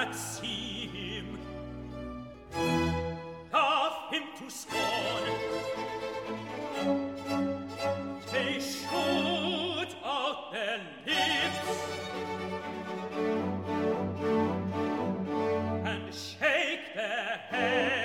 that see him laugh him to scorn they shoot out their lips. And shake their heads